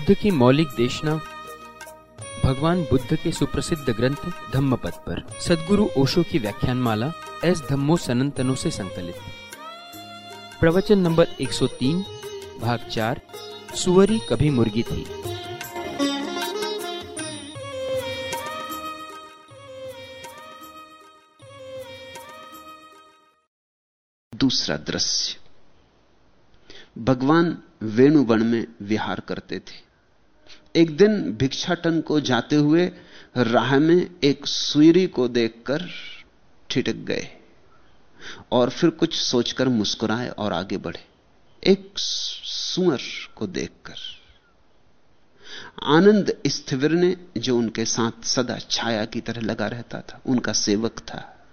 बुद्ध की मौलिक देशना। भगवान बुद्ध के सुप्रसिद्ध ग्रंथ धम्मपद पर। सदगुरु ओशो की व्याख्यान माला एस धम्मो सनंतनों से संकलित। प्रवचन नंबर 103 भाग चार, सुअरी कभी मुर्गी थी। दूसरा दृश्य। भगवान वेणुवन में विहार करते थे। एक दिन भिक्षाटन को जाते हुए राह में एक सुईरी को देखकर ठिटक गए और फिर कुछ सोचकर मुस्कुराए और आगे बढ़े। एक सुअर को देखकर आनंद स्थिविर ने, जो उनके साथ सदा छाया की तरह लगा रहता था, उनका सेवक था,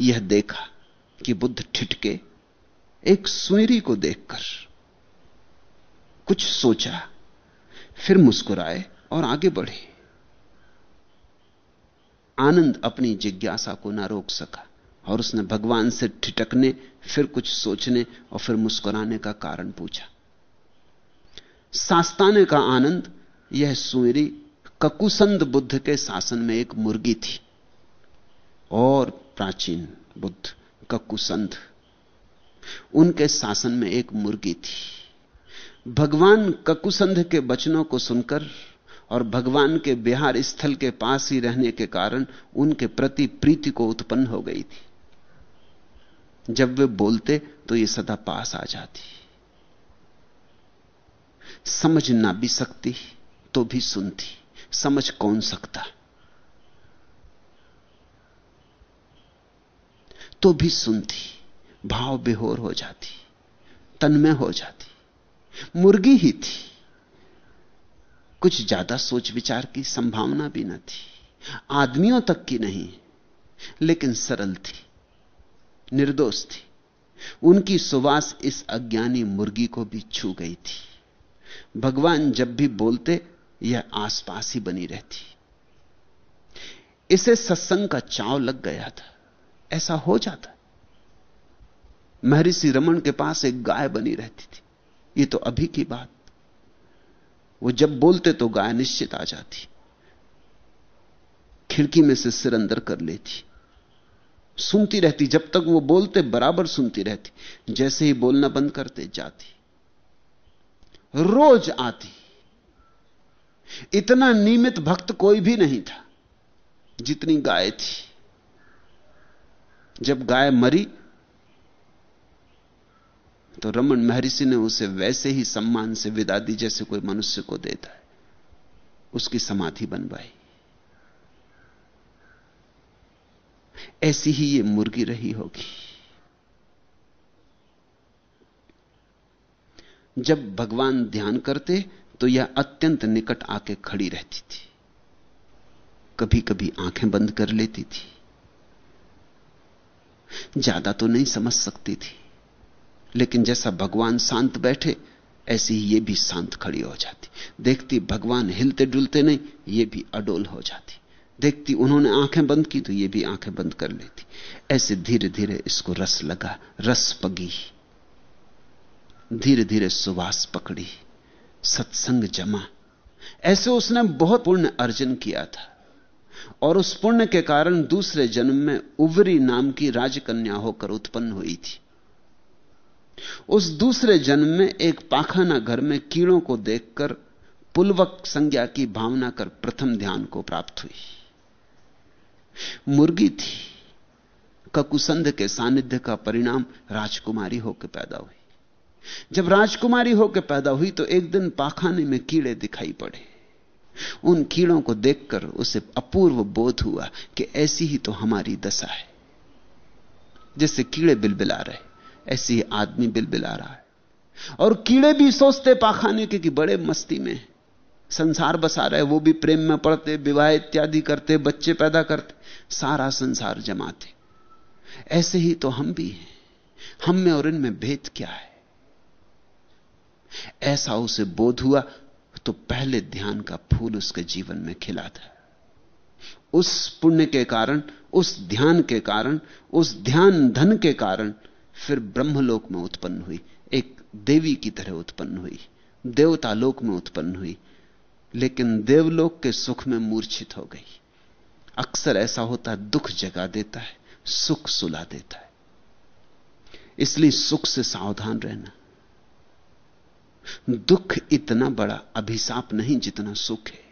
यह देखा कि बुद्ध ठिटके एक सुईरी को देखकर कुछ सोचा, फिर मुस्कुराए और आगे बढ़े। आनंद अपनी जिज्ञासा को ना रोक सका और उसने भगवान से ठिटकने फिर कुछ सोचने और फिर मुस्कुराने का कारण पूछा। सास्ताने का आनंद, यह सुईरी ककुसंद बुद्ध के शासन में एक मुर्गी थी और प्राचीन बुद्ध ककुसंद, उनके शासन में एक मुर्गी थी। भगवान ककुसंध के वचनों को सुनकर और भगवान के बिहार स्थल के पास ही रहने के कारण उनके प्रति प्रीति को उत्पन्न हो गई थी। जब वे बोलते तो ये सदा पास आ जाती। समझ ना भी सकती तो भी सुनती। समझ कौन सकता? तो भी सुनती। भाव बेहोर हो जाती। तन्मय हो जाती। मुर्गी ही थी। कुछ ज़्यादा सोच विचार की संभावना भी न थी। आदमियों तक की नहीं, लेकिन सरल थी, निर्दोष थी। उनकी सुवास इस अज्ञानी मुर्गी को भी छू गई थी। भगवान जब भी बोलते, यह आसपास ही बनी रहती। इसे सत्संग का चाव लग गया था। ऐसा हो जाता। महर्षि रमन के पास एक गाय बनी रहती थी। ये तो अभी की बात। वो जब बोलते तो गाय निश्चित आ जाती। खिड़की में से सिर अंदर कर लेती। सुनती रहती, जब तक वो बोलते बराबर सुनती रहती। जैसे ही बोलना बंद करते जाती। रोज आती। इतना नियमित भक्त कोई भी नहीं था, जितनी गाय थी। जब गाय मरी तो रमन महर्षि ने उसे वैसे ही सम्मान से विदा दी जैसे कोई मनुष्य को देता है। उसकी समाधि बनवाई। ऐसी ही ये मुर्गी रही होगी। जब भगवान ध्यान करते तो यह अत्यंत निकट आके खड़ी रहती थी। कभी कभी आँखें बंद कर लेती थी। ज़्यादा तो नहीं समझ सकती थी। लेकिन जैसा भगवान शांत बैठे, ऐसी ही ये भी शांत खड़ी हो जाती। देखती भगवान हिलते डुलते नहीं, ये भी अडोल हो जाती। देखती उन्होंने आँखें बंद की तो ये भी आँखें बंद कर लेती। ऐसे धीरे धीरे इसको रस लगा, रस पगी। धीरे धीरे सुवास पकड़ी, सत्संग जमा। ऐसे उसने बहुत पुण्य अर्जन किया था। और उस पुण्य के कारण दूसरे जन्म में उवरी नाम की राजकन्या होकर उत्पन्न हुई थी। उस दूसरे जन्म में एक पाखाना घर में कीड़ों को देखकर पुलवक संज्ञा की भावना कर प्रथम ध्यान को प्राप्त हुई। मुर्गी थी। ककुसंध के सानिध्य का परिणाम राजकुमारी होकर पैदा हुई। जब राजकुमारी होकर पैदा हुई तो एक दिन पाखाने में कीड़े दिखाई पड़े। उन कीड़ों को देखकर उसे अपूर्व बोध हुआ कि ऐसी ही तो हमारी दशा है जैसे कीड़े बिलबिला रहे। ऐसी आदमी बिलबिला रहा है। और कीड़े भी सोचते पाखाने के कि बड़े मस्ती में संसार बसा रहे वो भी प्रेम में पड़ते विवाह इत्यादि करते, बच्चे पैदा करते, सारा संसार जमाते। ऐसे ही तो हम भी हैं। हम में और इनमें भेद क्या है? ऐसा उसे बोध हुआ तो पहले ध्यान का फूल उसके जीवन में खिला था। उस पुण्य के कारण, उस ध्यान के कारण, उस ध्यान धन के कारण फिर ब्रह्मलोक में उत्पन्न हुई। एक देवी की तरह उत्पन्न हुई। देवतालोक में उत्पन्न हुई। लेकिन देवलोक के सुख में मूर्छित हो गई। अक्सर ऐसा होता है, दुख जगा देता है, सुख सुला देता है। इसलिए सुख से सावधान रहना। दुख इतना बड़ा अभिशाप नहीं जितना सुख है।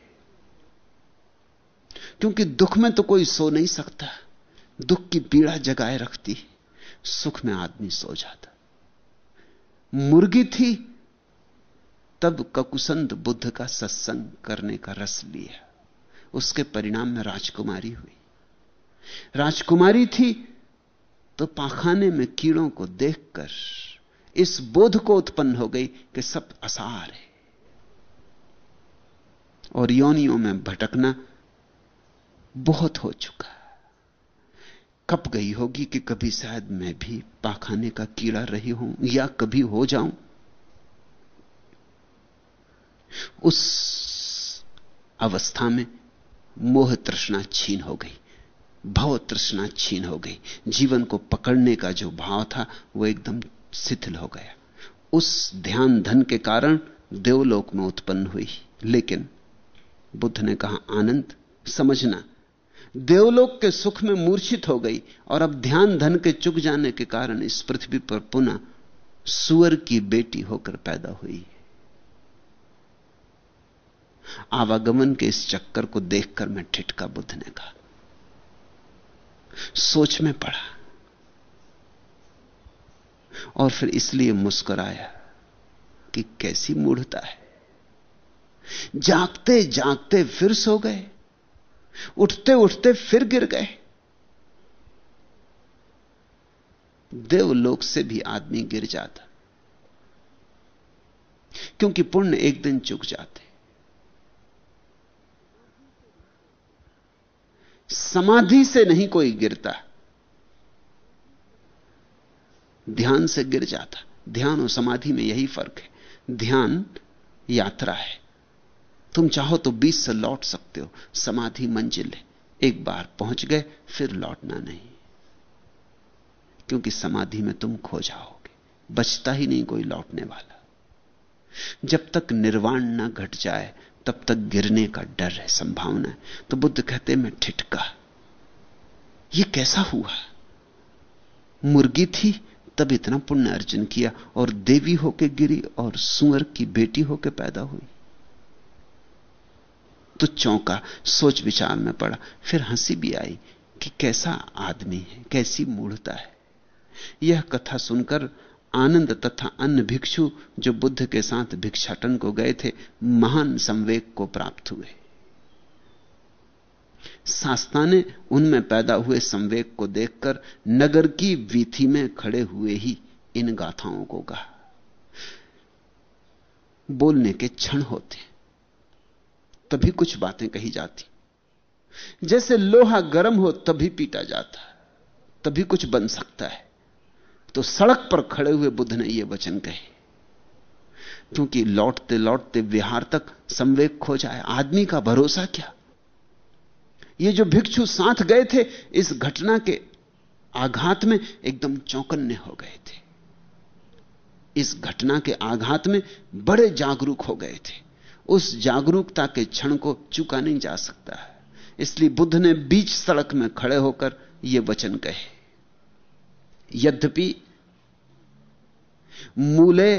क्योंकि दुख में तो कोई सो नहीं सकता। दुख की पीड़ा जगाए रखती सुख में आदमी सो जाता मुर्गी थी, तब ककुसंत बुद्ध का सत्संग करने का रस लिया। उसके परिणाम में राजकुमारी हुई। राजकुमारी थी तो पाखाने में कीड़ों को देखकर इस बोध को उत्पन्न हो गई कि सब असार है। और योनियों में भटकना बहुत हो चुका कब गई होगी कि कभी शायद मैं भी पाखाने का कीड़ा रही हूँ या कभी हो जाऊँ? उस अवस्था में मोह तृष्णा छीन हो गई, भव तृष्णा छीन हो गई। जीवन को पकड़ने का जो भाव था, वो एकदम शिथिल हो गया। उस ध्यान धन के कारण देवलोक में उत्पन्न हुई। लेकिन बुद्ध ने कहा, आनंद, समझना देवलोक के सुख में मूर्छित हो गई और अब ध्यान धन के चुक जाने के कारण इस पृथ्वी पर पुनः सुअर की बेटी होकर पैदा हुई। आवागमन के इस चक्कर को देखकर मैं ठिठका बुद्ध ने कहा, सोच में पड़ा और फिर इसलिए मुस्कुराया कि कैसी मूढ़ता है। जागते जागते फिर सो गए। उठते उठते फिर गिर गए। देवलोक से भी आदमी गिर जाता। क्योंकि पुण्य एक दिन चुक जाते। समाधि से नहीं कोई गिरता। ध्यान से गिर जाता। ध्यान और समाधि में यही फ़र्क है। ध्यान यात्रा है। तुम चाहो तो बीच से लौट सकते हो। समाधि मंजिल है। एक बार पहुँच गए, फिर लौटना नहीं। क्योंकि समाधि में तुम खो जाओगे। बचता ही नहीं कोई लौटने वाला। जब तक निर्वाण ना घट जाए, तब तक गिरने का डर है, संभावना है। तो बुद्ध कहते मैं ठिठका। यह कैसा हुआ? मुर्गी थी, तब इतना पुण्य अर्जन किया और देवी होके गिरी और सुअर की बेटी होके पैदा हुई। तो चौंका सोच विचार में पड़ा। फिर हँसी भी आई कि कैसा आदमी है, कैसी मूढ़ता है। यह कथा सुनकर आनंद तथा अन्य भिक्षु जो बुद्ध के साथ भिक्षाटन को गए थे, महान संवेग को प्राप्त हुए। शास्ता ने उनमें पैदा हुए संवेग को देखकर नगर की वीथी में खड़े हुए ही इन गाथाओं को कहा। बोलने के क्षण होते तभी कुछ बातें कही जाती। जैसे लोहा गर्म हो तभी पीटा जाता तभी कुछ बन सकता है। तो सड़क पर खड़े हुए बुद्ध ने यह वचन कहे, क्योंकि लौटते लौटते विहार तक संवेग खो जाए, आदमी का भरोसा क्या? ये जो भिक्षु साथ गए थे, इस घटना के आघात में एकदम चौकन्ने हो गए थे। इस घटना के आघात में बड़े जागरूक हो गए थे। उस जागरूकता के क्षण को चुका नहीं जा सकता है। इसलिए बुद्ध ने बीच सड़क में खड़े होकर यह वचन कहे। यद्यपि मूले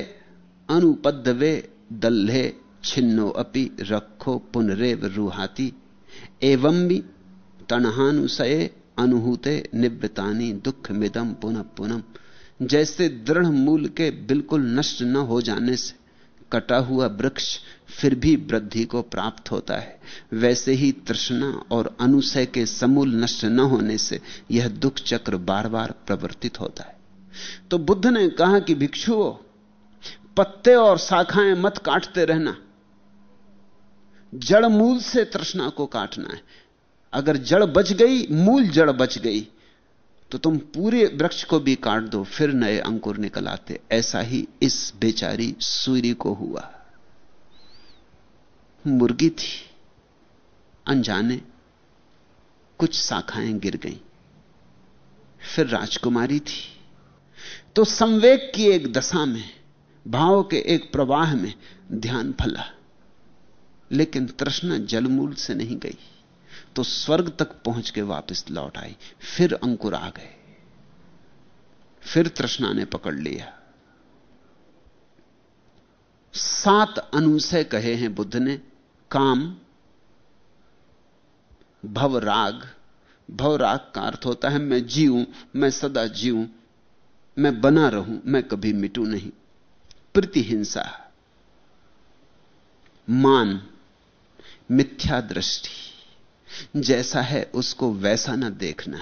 अनुपद्वे दल्हे छिन्नो अपि रखो पुनरेव रूहाती, एवं भी तणहानुसये अनुहूते निवृतानी दुख मिदम पुनः। पुनम जैसे दृढ़ मूल के बिल्कुल नष्ट न हो जाने से कटा हुआ वृक्ष फिर भी वृद्धि को प्राप्त होता है। वैसे ही तृष्णा और अनुसय के समूल नष्ट न होने से यह दुख चक्र बार बार प्रवर्तित होता है। तो बुद्ध ने कहा कि भिक्षुओं पत्ते और शाखाएँ मत काटते रहना। जड़ मूल से तृष्णा को काटना है। अगर जड़ बच गई, मूल जड़ बच गई तो तुम पूरे वृक्ष को भी काट दो, फिर नए अंकुर निकल आते। ऐसा ही इस बेचारी सूर्य को हुआ। मुर्गी थी। अनजाने कुछ शाखाएँ गिर गईं। फिर राजकुमारी थी। तो संवेग की एक दशा में, भाव के एक प्रवाह में ध्यान फला। लेकिन तृष्णा जलमूल से नहीं गई। तो स्वर्ग तक पहुँच के वापस लौट आई। फिर अंकुर आ गए। फिर तृष्णा ने पकड़ लिया। सात अनुसय कहे हैं बुद्ध ने, काम भवराग भवराग का अर्थ होता है, मैं जीऊं, मैं सदा जीऊं, मैं बना रहूँ, मैं कभी मिटू नहीं। प्रतिहिंसा, मान मिथ्या दृष्टि जैसा है उसको वैसा ना देखना।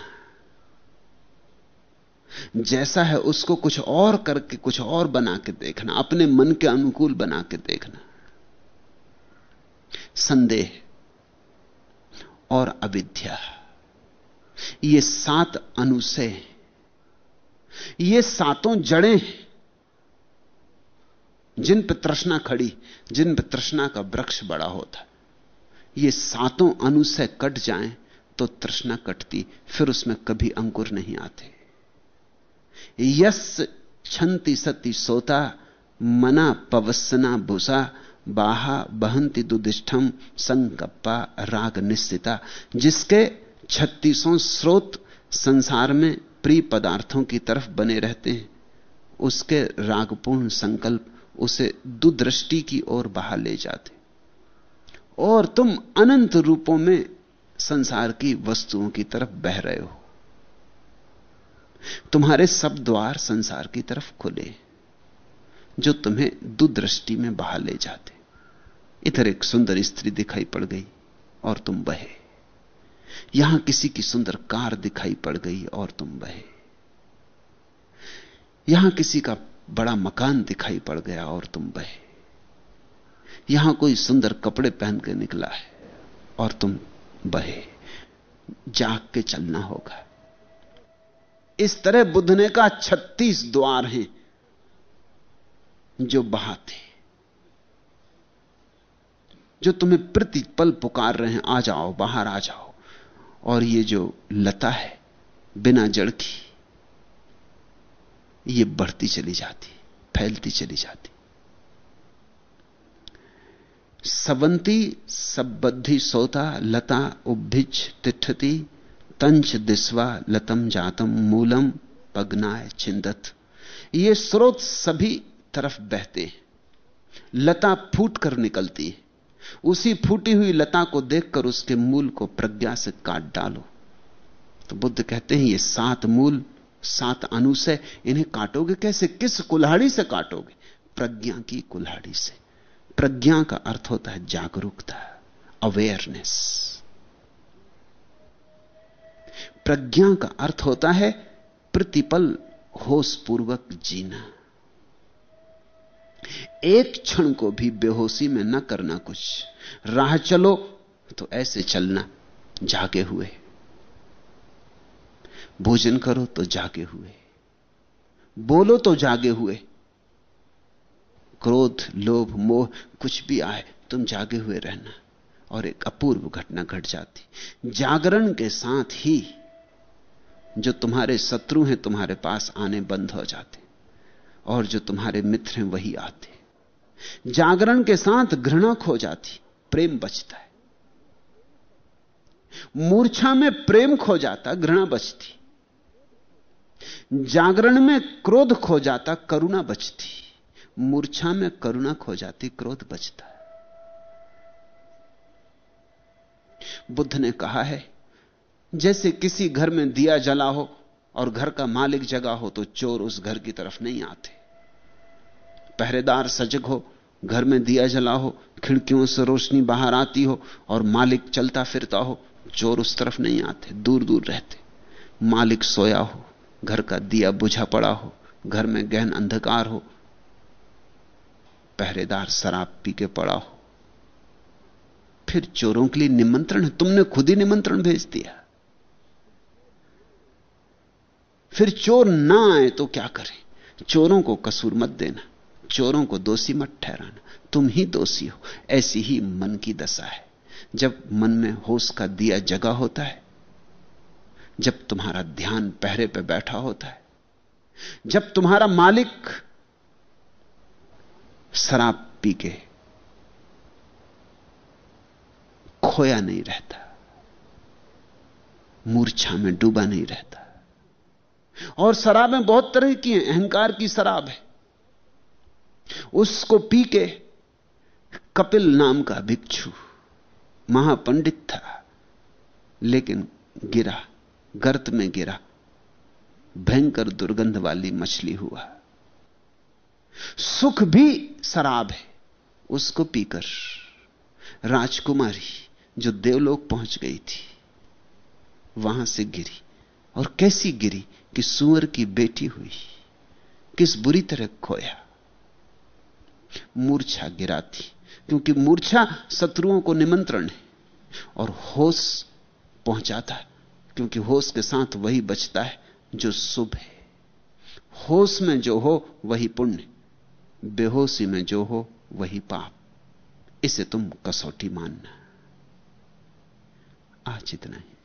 जैसा है उसको कुछ और करके, कुछ और बना के देखना, अपने मन के अनुकूल बना के देखना। संदेह और अविद्या, ये सात अनुसय ये सातों जड़ें जिन पर तृष्णा खड़ी, जिन पर तृष्णा का वृक्ष बड़ा होता ये सातों अनुसय कट जाएँ तो तृष्णा कटती, फिर उसमें कभी अंकुर नहीं आते। यस, छंति सती सोता, मना पवसना भूसा, बाहा बहंती दुदिष्ठम, संकप्पा राग निश्चिता जिसके छत्तीसों स्रोत संसार में प्रिय पदार्थों की तरफ़ बने रहते हैं, उसके रागपूर्ण संकल्प उसे दुदृष्टि की ओर बहा ले जाते और तुम अनंत रूपों में संसार की वस्तुओं की तरफ़ बह रहे हो। तुम्हारे सब द्वार संसार की तरफ़ खुले, जो तुम्हें दुदृष्टि में बहा ले जाते। इधर एक सुंदर स्त्री दिखाई पड़ गई और तुम बहे। यहाँ किसी की सुंदर कार दिखाई पड़ गई और तुम बहे। यहाँ किसी का बड़ा मकान दिखाई पड़ गया और तुम बहे। यहाँ कोई सुंदर कपड़े पहन के निकला है और तुम बहे, जाग के चलना होगा। इस तरह बुद्ध ने कहा छत्तीस द्वार हैं जो बहाते जो तुम्हें प्रतिपल पुकार रहे हैं, आ जाओ, बाहर आ जाओ। और ये जो लता है, बिना जड़ की, ये बढ़ती चली जाती, फैलती चली जाती। सवंती सबद्धि सोता लता उभिज तिठती तंच दिस्वा लतम जातम मूलम पगनाय छिंदत ये स्रोत सभी तरफ़ बहते हैं। लता फूट कर निकलती है। उसी फूटी हुई लता को देखकर उसके मूल को प्रज्ञा से काट डालो। तो बुद्ध कहते हैं, ये सात मूल, सात अनुसय इन्हें काटोगे कैसे? किस कुल्हाड़ी से काटोगे? प्रज्ञा की कुल्हाड़ी से। प्रज्ञा का अर्थ होता है जागरूकता अवेयरनेस प्रज्ञा का अर्थ होता है प्रतिपल होश पूर्वक जीना। एक क्षण को भी बेहोशी में न करना कुछ। राह चलो तो ऐसे चलना, जागे हुए। भोजन करो तो जागे हुए। बोलो तो जागे हुए। क्रोध, लोभ, मोह, कुछ भी आए, तुम जागे हुए रहना। और एक अपूर्व घटना घट जाती। जागरण के साथ ही जो तुम्हारे शत्रु हैं तुम्हारे पास आने बंद हो जाते, और जो तुम्हारे मित्र हैं वही आते। जागरण के साथ घृणा खो जाती, प्रेम बचता है। मूर्छा में प्रेम खो जाता, घृणा बचती। जागरण में क्रोध खो जाता, करुणा बचती। मूर्छा में करुणा खो जाती, क्रोध बचता है। बुद्ध ने कहा है, जैसे किसी घर में दिया जला हो और घर का मालिक जगा हो तो चोर उस घर की तरफ़ नहीं आते। पहरेदार सजग हो, घर में दिया जला हो, खिड़कियों से रोशनी बाहर आती हो और मालिक चलता फिरता हो, चोर उस तरफ़ नहीं आते दूर दूर रहते। मालिक सोया हो, घर का दिया बुझा पड़ा हो, घर में गहन अंधकार हो पहरेदार शराब पी के पड़ा हो। फिर चोरों के लिए निमंत्रण है। तुमने खुद ही निमंत्रण भेज दिया। फिर चोर ना आए तो क्या करें? चोरों को कसूर मत देना। चोरों को दोषी मत ठहराना। तुम ही दोषी हो। ऐसी ही मन की दशा है। जब मन में होश का दिया जगा होता है, जब तुम्हारा ध्यान पहरे पे बैठा होता है, जब तुम्हारा मालिक शराब पी के खोया नहीं रहता। मूर्छा में डूबा नहीं रहता। और शराबें बहुत तरह की हैं, अहंकार की शराब है। उसको पी के कपिल नाम का भिक्षु, महापंडित था, लेकिन गिरा, गर्त में गिरा, भयंकर दुर्गंध वाली मछली हुआ। सुख भी शराब है, उसको पीकर। राजकुमारी, जो देवलोक पहुँच गई थी, वहाँ से गिरी। और कैसी गिरी कि सुअर की बेटी हुई, किस बुरी तरह खोया। मूर्छा गिराती क्योंकि मूर्छा शत्रुओं को निमंत्रण है, और होश पहुंचाता है, क्योंकि होश के साथ वही बचता है जो शुभ है। होश में जो हो, वही पुण्य। बेहोशी में जो हो वही पाप। इसे तुम कसौटी मानना। आज इतना ही।